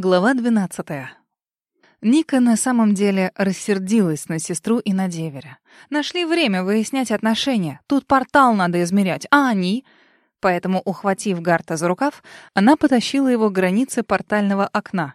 Глава 12. Ника на самом деле рассердилась на сестру и на деверя. Нашли время выяснять отношения. Тут портал надо измерять, а они... Поэтому, ухватив Гарта за рукав, она потащила его к границе портального окна.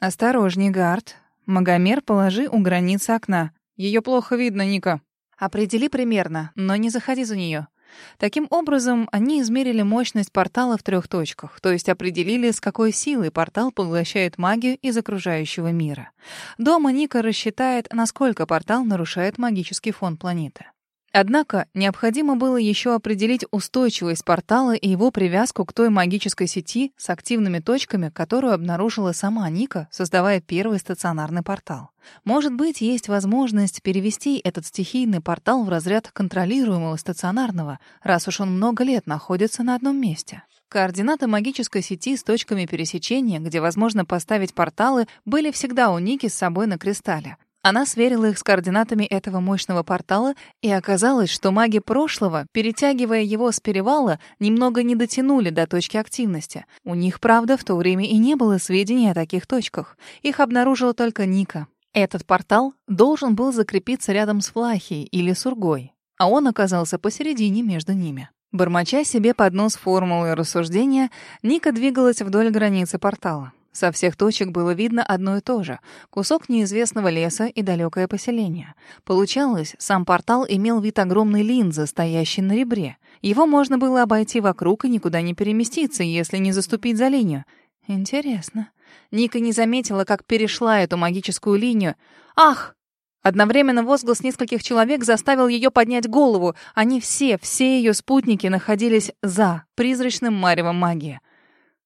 «Осторожней, Гарт. Магомер положи у границы окна. Ее плохо видно, Ника. Определи примерно, но не заходи за нее. Таким образом, они измерили мощность портала в трех точках, то есть определили, с какой силой портал поглощает магию из окружающего мира. Дома Ника рассчитает, насколько портал нарушает магический фон планеты. Однако необходимо было еще определить устойчивость портала и его привязку к той магической сети с активными точками, которую обнаружила сама Ника, создавая первый стационарный портал. Может быть, есть возможность перевести этот стихийный портал в разряд контролируемого стационарного, раз уж он много лет находится на одном месте. Координаты магической сети с точками пересечения, где возможно поставить порталы, были всегда у Ники с собой на кристалле. Она сверила их с координатами этого мощного портала, и оказалось, что маги прошлого, перетягивая его с перевала, немного не дотянули до точки активности. У них, правда, в то время и не было сведений о таких точках. Их обнаружила только Ника. Этот портал должен был закрепиться рядом с Флахией или Сургой, а он оказался посередине между ними. Бормоча себе под нос формулы рассуждения, Ника двигалась вдоль границы портала. Со всех точек было видно одно и то же — кусок неизвестного леса и далекое поселение. Получалось, сам портал имел вид огромной линзы, стоящей на ребре. Его можно было обойти вокруг и никуда не переместиться, если не заступить за линию. Интересно. Ника не заметила, как перешла эту магическую линию. «Ах!» Одновременно возглас нескольких человек заставил ее поднять голову. Они все, все ее спутники находились за призрачным маревом магии.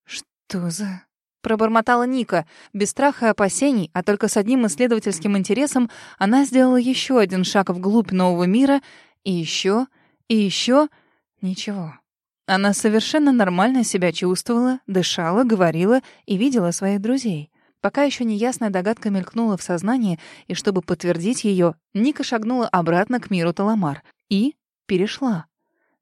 «Что за...» Пробормотала Ника. Без страха и опасений, а только с одним исследовательским интересом, она сделала еще один шаг вглубь нового мира, и еще, и еще... Ничего. Она совершенно нормально себя чувствовала, дышала, говорила и видела своих друзей. Пока еще неясная догадка мелькнула в сознании, и чтобы подтвердить ее, Ника шагнула обратно к миру Таламар и перешла.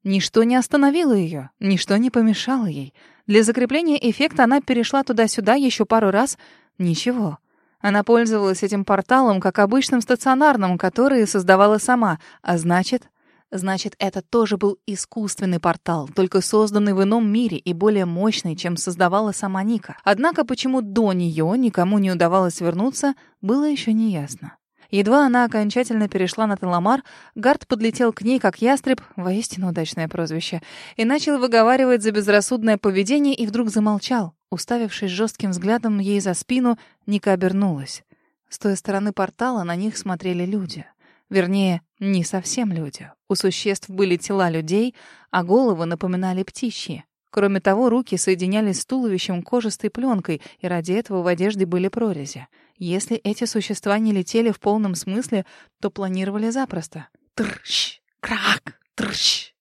Ничто не остановило ее, ничто не помешало ей. Для закрепления эффекта она перешла туда-сюда еще пару раз. Ничего. Она пользовалась этим порталом как обычным стационарным, который создавала сама, а значит... Значит, это тоже был искусственный портал, только созданный в ином мире и более мощный, чем создавала сама Ника. Однако почему до нее никому не удавалось вернуться, было еще неясно. Едва она окончательно перешла на Таламар, Гард подлетел к ней, как ястреб, воистину удачное прозвище, и начал выговаривать за безрассудное поведение и вдруг замолчал. Уставившись жестким взглядом ей за спину, Ника обернулась. С той стороны портала на них смотрели люди. Вернее, не совсем люди. У существ были тела людей, а головы напоминали птичьи. Кроме того, руки соединялись с туловищем кожистой пленкой, и ради этого в одежде были прорези. Если эти существа не летели в полном смысле, то планировали запросто. Трщ, крак, трщ.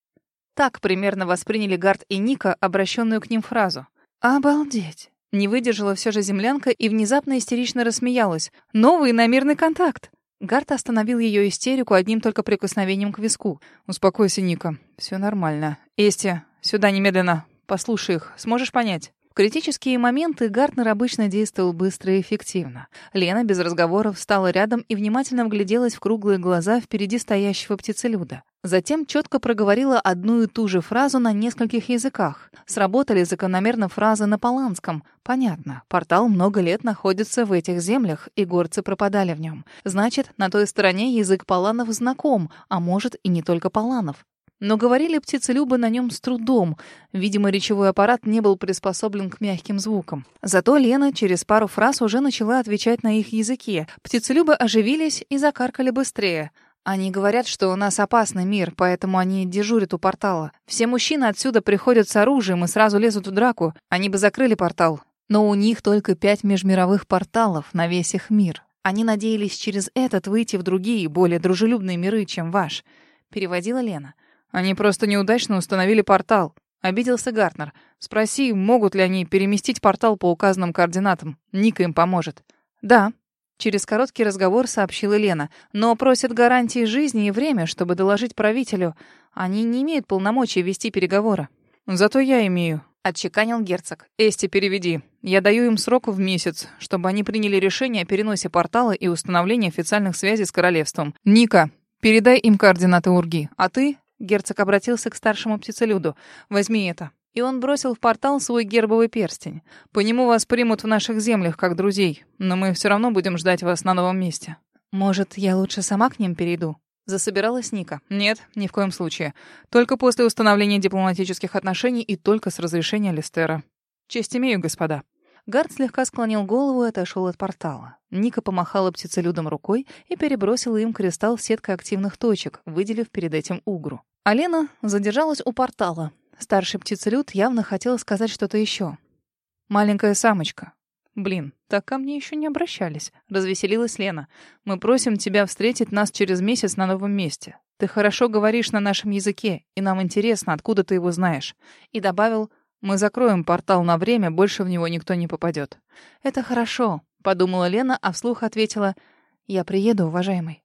Так примерно восприняли Гард и Ника обращенную к ним фразу. «Обалдеть!» Не выдержала все же землянка и внезапно истерично рассмеялась. «Новый намирный контакт!» Гарт остановил ее истерику одним только прикосновением к виску. «Успокойся, Ника. Все нормально. Эсти, сюда немедленно. Послушай их, сможешь понять?» Критические моменты Гартнер обычно действовал быстро и эффективно. Лена без разговоров встала рядом и внимательно вгляделась в круглые глаза впереди стоящего птицелюда. Затем четко проговорила одну и ту же фразу на нескольких языках. Сработали закономерно фразы на паланском. Понятно, портал много лет находится в этих землях, и горцы пропадали в нем. Значит, на той стороне язык паланов знаком, а может и не только паланов. Но говорили птицелюбы на нем с трудом. Видимо, речевой аппарат не был приспособлен к мягким звукам. Зато Лена через пару фраз уже начала отвечать на их языке. Птицелюбы оживились и закаркали быстрее. Они говорят, что у нас опасный мир, поэтому они дежурят у портала. Все мужчины отсюда приходят с оружием и сразу лезут в драку. Они бы закрыли портал. Но у них только пять межмировых порталов на весь их мир. Они надеялись через этот выйти в другие, более дружелюбные миры, чем ваш. Переводила Лена. Они просто неудачно установили портал. Обиделся Гартнер. Спроси, могут ли они переместить портал по указанным координатам. Ника им поможет. Да. Через короткий разговор сообщила Лена. Но просят гарантии жизни и время, чтобы доложить правителю. Они не имеют полномочий вести переговоры. Зато я имею. отчеканил герцог. «Эсти, переведи. Я даю им срок в месяц, чтобы они приняли решение о переносе портала и установлении официальных связей с королевством. Ника, передай им координаты Урги. А ты, герцог обратился к старшему птицелюду, возьми это. И он бросил в портал свой гербовый перстень. По нему вас примут в наших землях как друзей, но мы все равно будем ждать вас на новом месте. Может, я лучше сама к ним перейду? Засобиралась Ника. Нет, ни в коем случае. Только после установления дипломатических отношений и только с разрешения Листера. Честь имею, господа. Гард слегка склонил голову и отошел от портала. Ника помахала птицелюдом рукой и перебросила им кристалл сеткой активных точек, выделив перед этим угру. Алена задержалась у портала. Старший птицелюд явно хотел сказать что-то еще. «Маленькая самочка, «Блин, так ко мне еще не обращались», — развеселилась Лена. «Мы просим тебя встретить нас через месяц на новом месте. Ты хорошо говоришь на нашем языке, и нам интересно, откуда ты его знаешь». И добавил, «Мы закроем портал на время, больше в него никто не попадет». «Это хорошо», — подумала Лена, а вслух ответила, «Я приеду, уважаемый».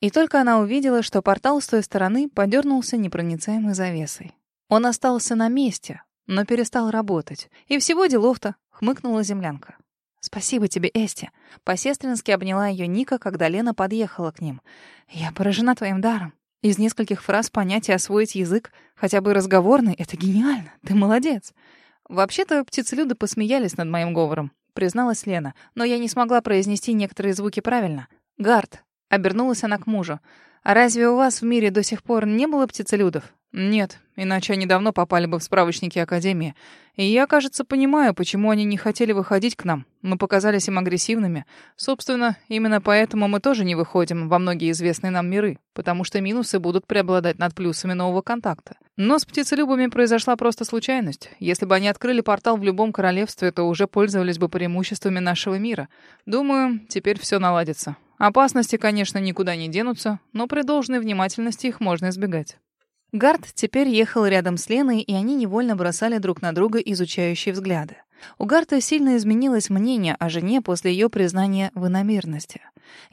И только она увидела, что портал с той стороны подернулся непроницаемой завесой. Он остался на месте, но перестал работать. И всего делов-то, хмыкнула землянка. «Спасибо тебе, Эсти». По-сестрински обняла ее Ника, когда Лена подъехала к ним. «Я поражена твоим даром. Из нескольких фраз понять и освоить язык, хотя бы разговорный, это гениально. Ты молодец». «Вообще-то птицелюды посмеялись над моим говором», — призналась Лена, «но я не смогла произнести некоторые звуки правильно. Гард», — обернулась она к мужу, «а разве у вас в мире до сих пор не было птицелюдов?» «Нет, иначе они давно попали бы в справочники Академии. И я, кажется, понимаю, почему они не хотели выходить к нам. Мы показались им агрессивными. Собственно, именно поэтому мы тоже не выходим во многие известные нам миры, потому что минусы будут преобладать над плюсами нового контакта. Но с птицелюбами произошла просто случайность. Если бы они открыли портал в любом королевстве, то уже пользовались бы преимуществами нашего мира. Думаю, теперь все наладится. Опасности, конечно, никуда не денутся, но при должной внимательности их можно избегать. Гард теперь ехал рядом с Леной, и они невольно бросали друг на друга изучающие взгляды. У Гарта сильно изменилось мнение о жене после ее признания в иномирности.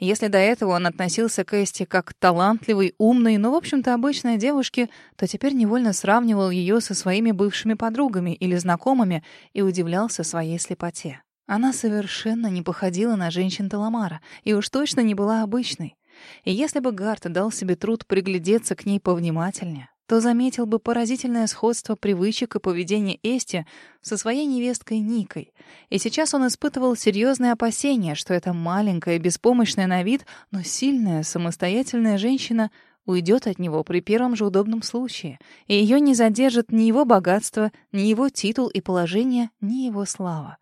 Если до этого он относился к Эсте как к талантливой, умной, но, в общем-то, обычной девушке, то теперь невольно сравнивал ее со своими бывшими подругами или знакомыми и удивлялся своей слепоте. Она совершенно не походила на женщин Таламара и уж точно не была обычной. И если бы Гарт дал себе труд приглядеться к ней повнимательнее, то заметил бы поразительное сходство привычек и поведения Эсти со своей невесткой Никой. И сейчас он испытывал серьезные опасения, что эта маленькая, беспомощная на вид, но сильная, самостоятельная женщина уйдет от него при первом же удобном случае, и ее не задержит ни его богатство, ни его титул и положение, ни его слава.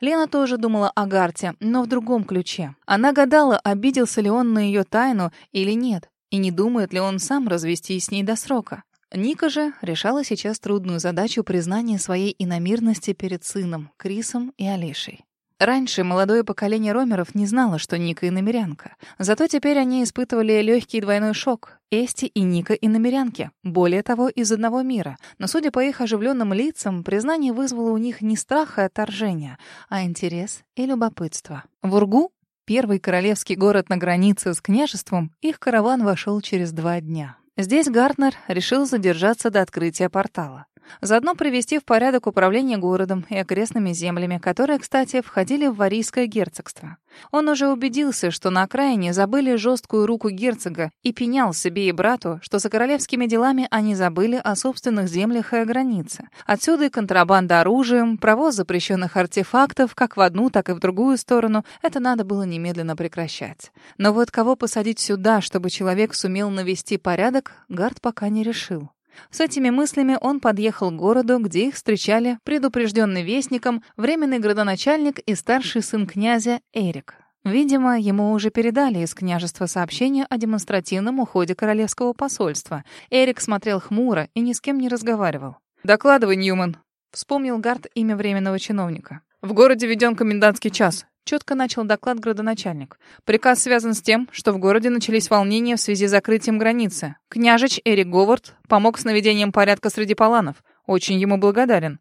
Лена тоже думала о Гарте, но в другом ключе. Она гадала, обиделся ли он на ее тайну или нет, и не думает ли он сам развестись с ней до срока. Ника же решала сейчас трудную задачу признания своей иномирности перед сыном, Крисом и Алишей. Раньше молодое поколение ромеров не знало, что Ника иномерянка. Зато теперь они испытывали легкий двойной шок. Эсти и Ника иномерянки. Более того, из одного мира. Но, судя по их оживленным лицам, признание вызвало у них не страх и отторжение, а интерес и любопытство. В Ургу, первый королевский город на границе с княжеством, их караван вошел через два дня. Здесь Гартнер решил задержаться до открытия портала. Заодно привести в порядок управление городом и окрестными землями, которые, кстати, входили в Варийское герцогство. Он уже убедился, что на окраине забыли жесткую руку герцога и пенял себе и брату, что за королевскими делами они забыли о собственных землях и о границе. Отсюда и контрабанда оружием, провоз запрещенных артефактов как в одну, так и в другую сторону. Это надо было немедленно прекращать. Но вот кого посадить сюда, чтобы человек сумел навести порядок, Гард пока не решил. С этими мыслями он подъехал к городу, где их встречали предупрежденный вестником временный градоначальник и старший сын князя Эрик. Видимо, ему уже передали из княжества сообщение о демонстративном уходе королевского посольства. Эрик смотрел хмуро и ни с кем не разговаривал. «Докладывай, Ньюман», — вспомнил Гард имя временного чиновника. «В городе введен комендантский час. Четко начал доклад градоначальник. Приказ связан с тем, что в городе начались волнения в связи с закрытием границы. Княжич Эрик Говард помог с наведением порядка среди паланов. Очень ему благодарен.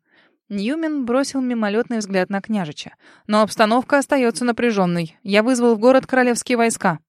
Ньюмен бросил мимолетный взгляд на княжича. Но обстановка остается напряженной. Я вызвал в город королевские войска.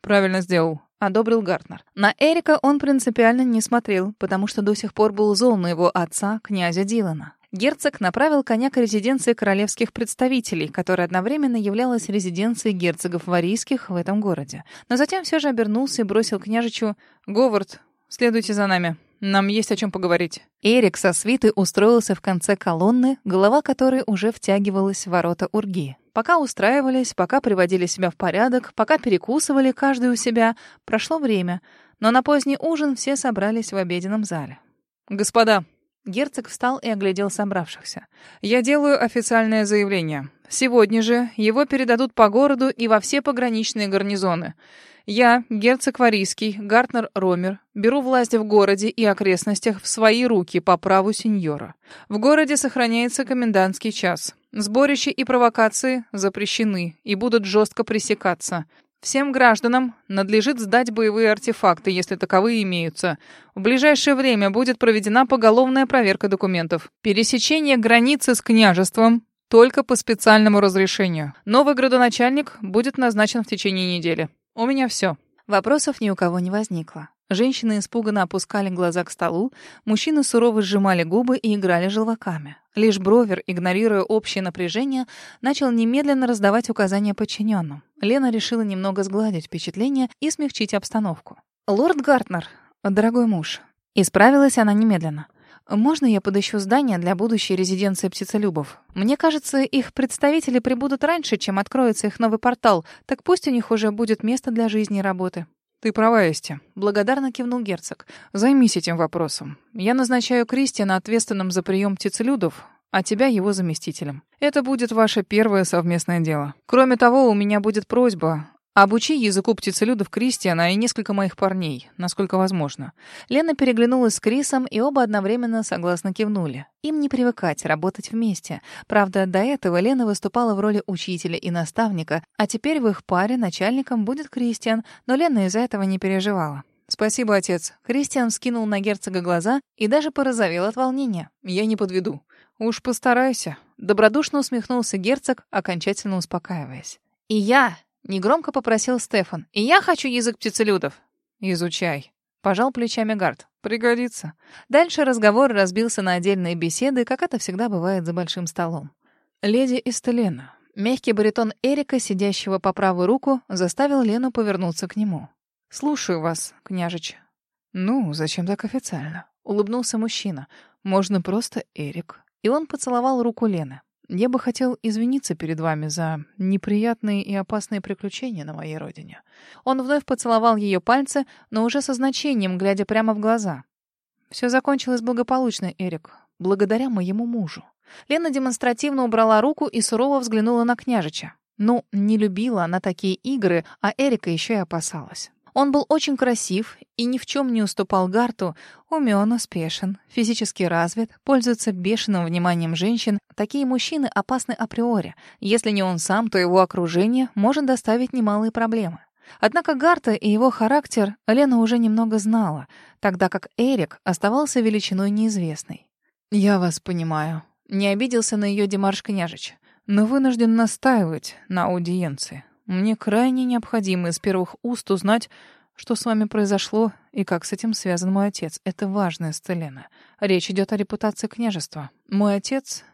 Правильно сделал. Одобрил Гартнер. На Эрика он принципиально не смотрел, потому что до сих пор был зол на его отца, князя Дилана. Герцог направил коня к резиденции королевских представителей, которая одновременно являлась резиденцией герцогов варийских в этом городе. Но затем все же обернулся и бросил княжичу «Говард, следуйте за нами». Нам есть о чем поговорить. Эрик со свитой устроился в конце колонны, голова которой уже втягивалась в ворота Урги. Пока устраивались, пока приводили себя в порядок, пока перекусывали каждый у себя, прошло время. Но на поздний ужин все собрались в обеденном зале. «Господа!» Герцог встал и оглядел собравшихся. «Я делаю официальное заявление. Сегодня же его передадут по городу и во все пограничные гарнизоны. Я, герцог Варийский, Гартнер Ромер, беру власть в городе и окрестностях в свои руки по праву сеньора. В городе сохраняется комендантский час. Сборища и провокации запрещены и будут жестко пресекаться. Всем гражданам надлежит сдать боевые артефакты, если таковые имеются. В ближайшее время будет проведена поголовная проверка документов. Пересечение границы с княжеством только по специальному разрешению. Новый градоначальник будет назначен в течение недели. У меня все. Вопросов ни у кого не возникло. Женщины испуганно опускали глаза к столу, мужчины сурово сжимали губы и играли желваками. Лишь Бровер, игнорируя общее напряжение, начал немедленно раздавать указания подчиненным. Лена решила немного сгладить впечатление и смягчить обстановку. «Лорд Гартнер, дорогой муж». Исправилась она немедленно. Можно я подыщу здание для будущей резиденции птицелюбов? Мне кажется, их представители прибудут раньше, чем откроется их новый портал, так пусть у них уже будет место для жизни и работы. Ты права, Эсти. Благодарно кивнул герцог. Займись этим вопросом. Я назначаю Кристиана ответственным за прием птицелюдов, а тебя его заместителем. Это будет ваше первое совместное дело. Кроме того, у меня будет просьба Обучи языку птицелюдов Кристиана и несколько моих парней, насколько возможно. Лена переглянулась с Крисом, и оба одновременно согласно кивнули. Им не привыкать работать вместе. Правда, до этого Лена выступала в роли учителя и наставника, а теперь в их паре начальником будет Кристиан, но Лена из-за этого не переживала. «Спасибо, отец». Кристиан скинул на герцога глаза и даже порозовел от волнения. «Я не подведу». «Уж постарайся». Добродушно усмехнулся герцог, окончательно успокаиваясь. «И я Негромко попросил Стефан. «И я хочу язык птицелюдов». «Изучай». Пожал плечами Гард. «Пригодится». Дальше разговор разбился на отдельные беседы, как это всегда бывает за большим столом. «Леди Эстелена». Мягкий баритон Эрика, сидящего по правую руку, заставил Лену повернуться к нему. «Слушаю вас, княжич». «Ну, зачем так официально?» — улыбнулся мужчина. «Можно просто Эрик». И он поцеловал руку Лены. Я бы хотел извиниться перед вами за неприятные и опасные приключения на моей родине. Он вновь поцеловал ее пальцы, но уже со значением, глядя прямо в глаза. Все закончилось благополучно, Эрик, благодаря моему мужу. Лена демонстративно убрала руку и сурово взглянула на княжича. Ну, не любила она такие игры, а Эрика еще и опасалась. Он был очень красив и ни в чем не уступал Гарту, умен, успешен, физически развит, пользуется бешеным вниманием женщин. Такие мужчины опасны априори. Если не он сам, то его окружение может доставить немалые проблемы. Однако Гарта и его характер Лена уже немного знала, тогда как Эрик оставался величиной неизвестной. «Я вас понимаю», — не обиделся на ее Демарш княжич, «но вынужден настаивать на аудиенции. Мне крайне необходимо из первых уст узнать, что с вами произошло и как с этим связан мой отец. Это важно, Стелена. Речь идет о репутации княжества. Мой отец...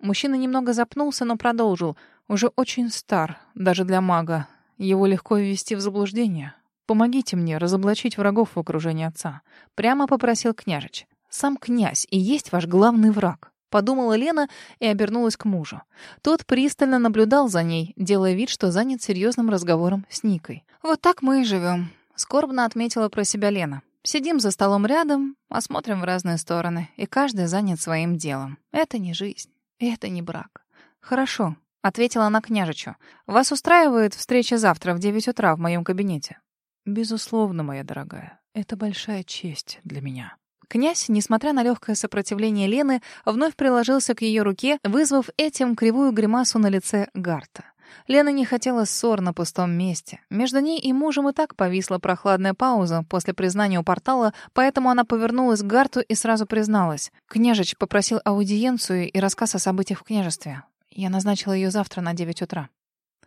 Мужчина немного запнулся, но продолжил. Уже очень стар, даже для мага. Его легко ввести в заблуждение. Помогите мне разоблачить врагов в окружении отца. Прямо попросил княжич. Сам князь и есть ваш главный враг подумала Лена и обернулась к мужу. Тот пристально наблюдал за ней, делая вид, что занят серьезным разговором с Никой. «Вот так мы и живем», — скорбно отметила про себя Лена. «Сидим за столом рядом, а смотрим в разные стороны, и каждый занят своим делом. Это не жизнь, это не брак». «Хорошо», — ответила она княжичу. «Вас устраивает встреча завтра в девять утра в моем кабинете?» «Безусловно, моя дорогая. Это большая честь для меня». Князь, несмотря на легкое сопротивление Лены, вновь приложился к ее руке, вызвав этим кривую гримасу на лице Гарта. Лена не хотела ссор на пустом месте. Между ней и мужем и так повисла прохладная пауза после признания у портала, поэтому она повернулась к Гарту и сразу призналась. Княжич попросил аудиенцию и рассказ о событиях в княжестве. Я назначила ее завтра на девять утра.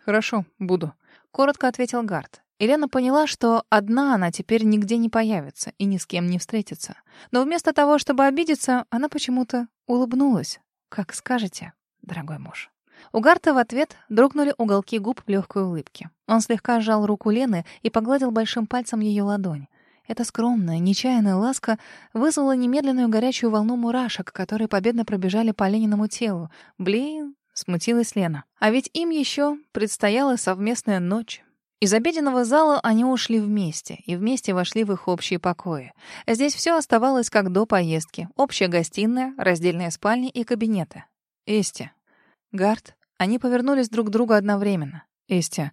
«Хорошо, буду», — коротко ответил Гарт. Елена поняла, что одна она теперь нигде не появится и ни с кем не встретится. Но вместо того, чтобы обидеться, она почему-то улыбнулась. Как скажете, дорогой муж. У Гарта в ответ дрогнули уголки губ в легкой улыбке. Он слегка сжал руку Лены и погладил большим пальцем ее ладонь. Эта скромная, нечаянная ласка вызвала немедленную горячую волну мурашек, которые победно пробежали по Лениному телу. Блин, смутилась Лена. А ведь им еще предстояла совместная ночь. Из обеденного зала они ушли вместе и вместе вошли в их общие покои. Здесь все оставалось как до поездки. Общая гостиная, раздельные спальни и кабинеты. Эсти. Гард. Они повернулись друг к другу одновременно. Эсти.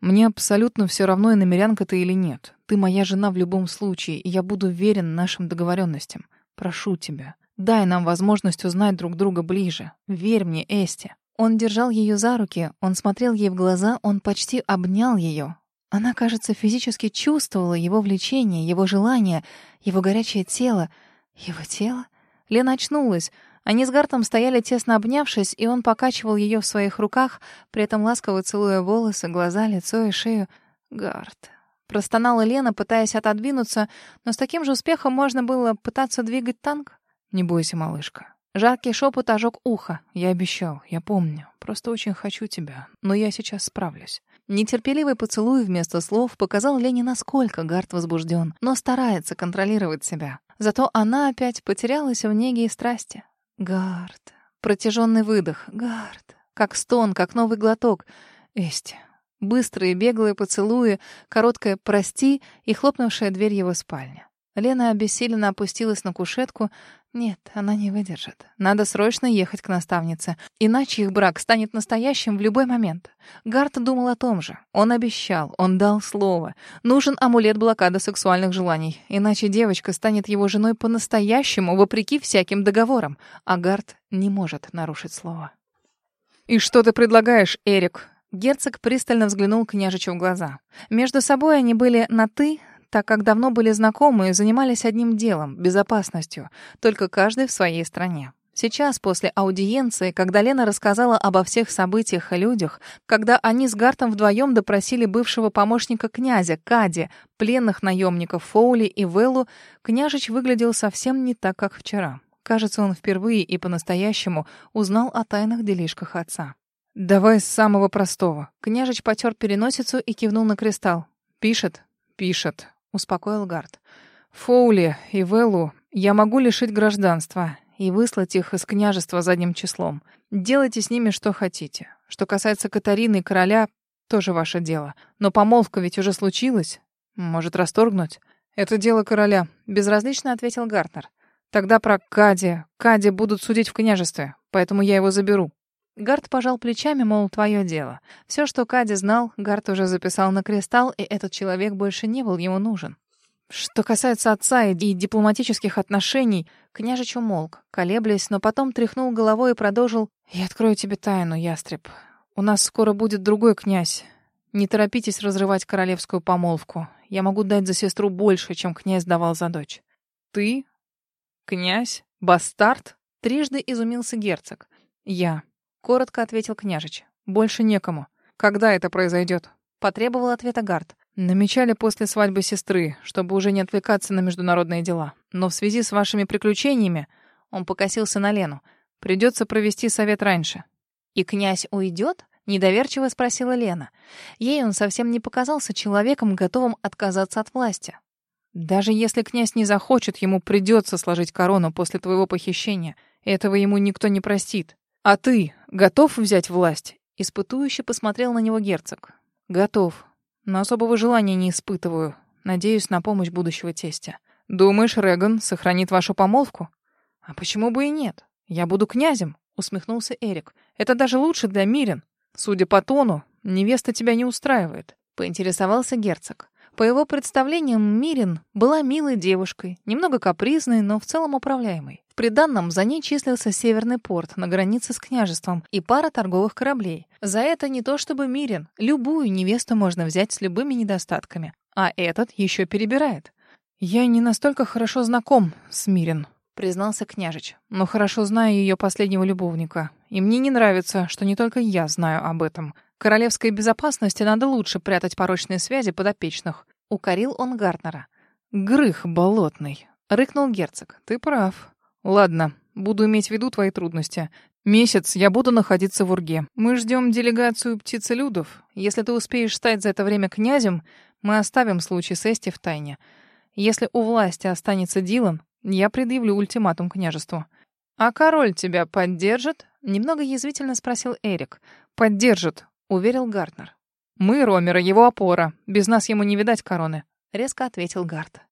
Мне абсолютно все равно, и намерянка ты или нет. Ты моя жена в любом случае, и я буду верен нашим договоренностям. Прошу тебя, дай нам возможность узнать друг друга ближе. Верь мне, Эсти. Он держал ее за руки, он смотрел ей в глаза, он почти обнял ее. Она, кажется, физически чувствовала его влечение, его желание, его горячее тело. Его тело? Лена очнулась. Они с Гартом стояли тесно обнявшись, и он покачивал ее в своих руках, при этом ласково целуя волосы, глаза, лицо и шею. «Гарт». Простонала Лена, пытаясь отодвинуться, но с таким же успехом можно было пытаться двигать танк. «Не бойся, малышка». Жаркий шепот ожег ухо. «Я обещал, я помню. Просто очень хочу тебя. Но я сейчас справлюсь». Нетерпеливый поцелуй вместо слов показал Лене, насколько Гарт возбужден, но старается контролировать себя. Зато она опять потерялась в неге и страсти. Гард. Протяженный выдох. Гард. Как стон, как новый глоток. Эсти. Быстрые беглые поцелуи, короткое «прости» и хлопнувшая дверь его спальни. Лена обессиленно опустилась на кушетку. Нет, она не выдержит. Надо срочно ехать к наставнице, иначе их брак станет настоящим в любой момент. Гарт думал о том же. Он обещал, он дал слово. Нужен амулет блокады сексуальных желаний, иначе девочка станет его женой по-настоящему, вопреки всяким договорам. А Гарт не может нарушить слово. «И что ты предлагаешь, Эрик?» Герцог пристально взглянул княжичу в глаза. Между собой они были на «ты», так как давно были знакомы и занимались одним делом — безопасностью, только каждый в своей стране. Сейчас, после аудиенции, когда Лена рассказала обо всех событиях и людях, когда они с Гартом вдвоем допросили бывшего помощника князя, Кади, пленных наемников Фоули и Веллу, княжич выглядел совсем не так, как вчера. Кажется, он впервые и по-настоящему узнал о тайных делишках отца. «Давай с самого простого». Княжич потер переносицу и кивнул на кристалл. «Пишет?» «Пишет успокоил Гард. Фоули и Веллу я могу лишить гражданства и выслать их из княжества задним числом. Делайте с ними что хотите. Что касается Катарины и короля, тоже ваше дело. Но помолвка ведь уже случилась. Может, расторгнуть? Это дело короля, безразлично ответил Гартнер. Тогда про Кади. Кади будут судить в княжестве, поэтому я его заберу. Гард пожал плечами, мол, твое дело. Все, что Кади знал, Гард уже записал на кристалл, и этот человек больше не был ему нужен. Что касается отца и дипломатических отношений, княжич умолк, колеблясь, но потом тряхнул головой и продолжил. «Я открою тебе тайну, ястреб. У нас скоро будет другой князь. Не торопитесь разрывать королевскую помолвку. Я могу дать за сестру больше, чем князь давал за дочь». «Ты? Князь? Бастард?» Трижды изумился герцог. «Я коротко ответил княжич. Больше некому. Когда это произойдет? Потребовал ответа Гард. Намечали после свадьбы сестры, чтобы уже не отвлекаться на международные дела. Но в связи с вашими приключениями, он покосился на Лену, придется провести совет раньше. И князь уйдет? Недоверчиво спросила Лена. Ей он совсем не показался человеком, готовым отказаться от власти. Даже если князь не захочет, ему придется сложить корону после твоего похищения. Этого ему никто не простит. А ты готов взять власть? Испытующе посмотрел на него герцог. Готов. Но особого желания не испытываю. Надеюсь на помощь будущего тестя. Думаешь, Реган сохранит вашу помолвку? А почему бы и нет? Я буду князем, усмехнулся Эрик. Это даже лучше для Мирен. Судя по тону, невеста тебя не устраивает, поинтересовался герцог. По его представлениям, Мирин была милой девушкой, немного капризной, но в целом управляемой. В приданном за ней числился Северный порт на границе с княжеством и пара торговых кораблей. За это не то чтобы Мирин, любую невесту можно взять с любыми недостатками. А этот еще перебирает. «Я не настолько хорошо знаком с Мирин», — признался княжич. «Но хорошо знаю ее последнего любовника. И мне не нравится, что не только я знаю об этом. Королевской безопасности надо лучше прятать порочные связи подопечных. Укорил он Гартнера. Грых болотный. Рыкнул герцог. Ты прав. Ладно, Буду иметь в виду твои трудности. Месяц я буду находиться в Урге. Мы ждем делегацию птицелюдов. Если ты успеешь стать за это время князем, мы оставим случай с Эсти в тайне. Если у власти останется Дилан, я предъявлю ультиматум княжеству. А король тебя поддержит? Немного язвительно спросил Эрик. Поддержит, уверил Гартнер. Мы, Ромера, его опора. Без нас ему не видать короны, резко ответил Гарт.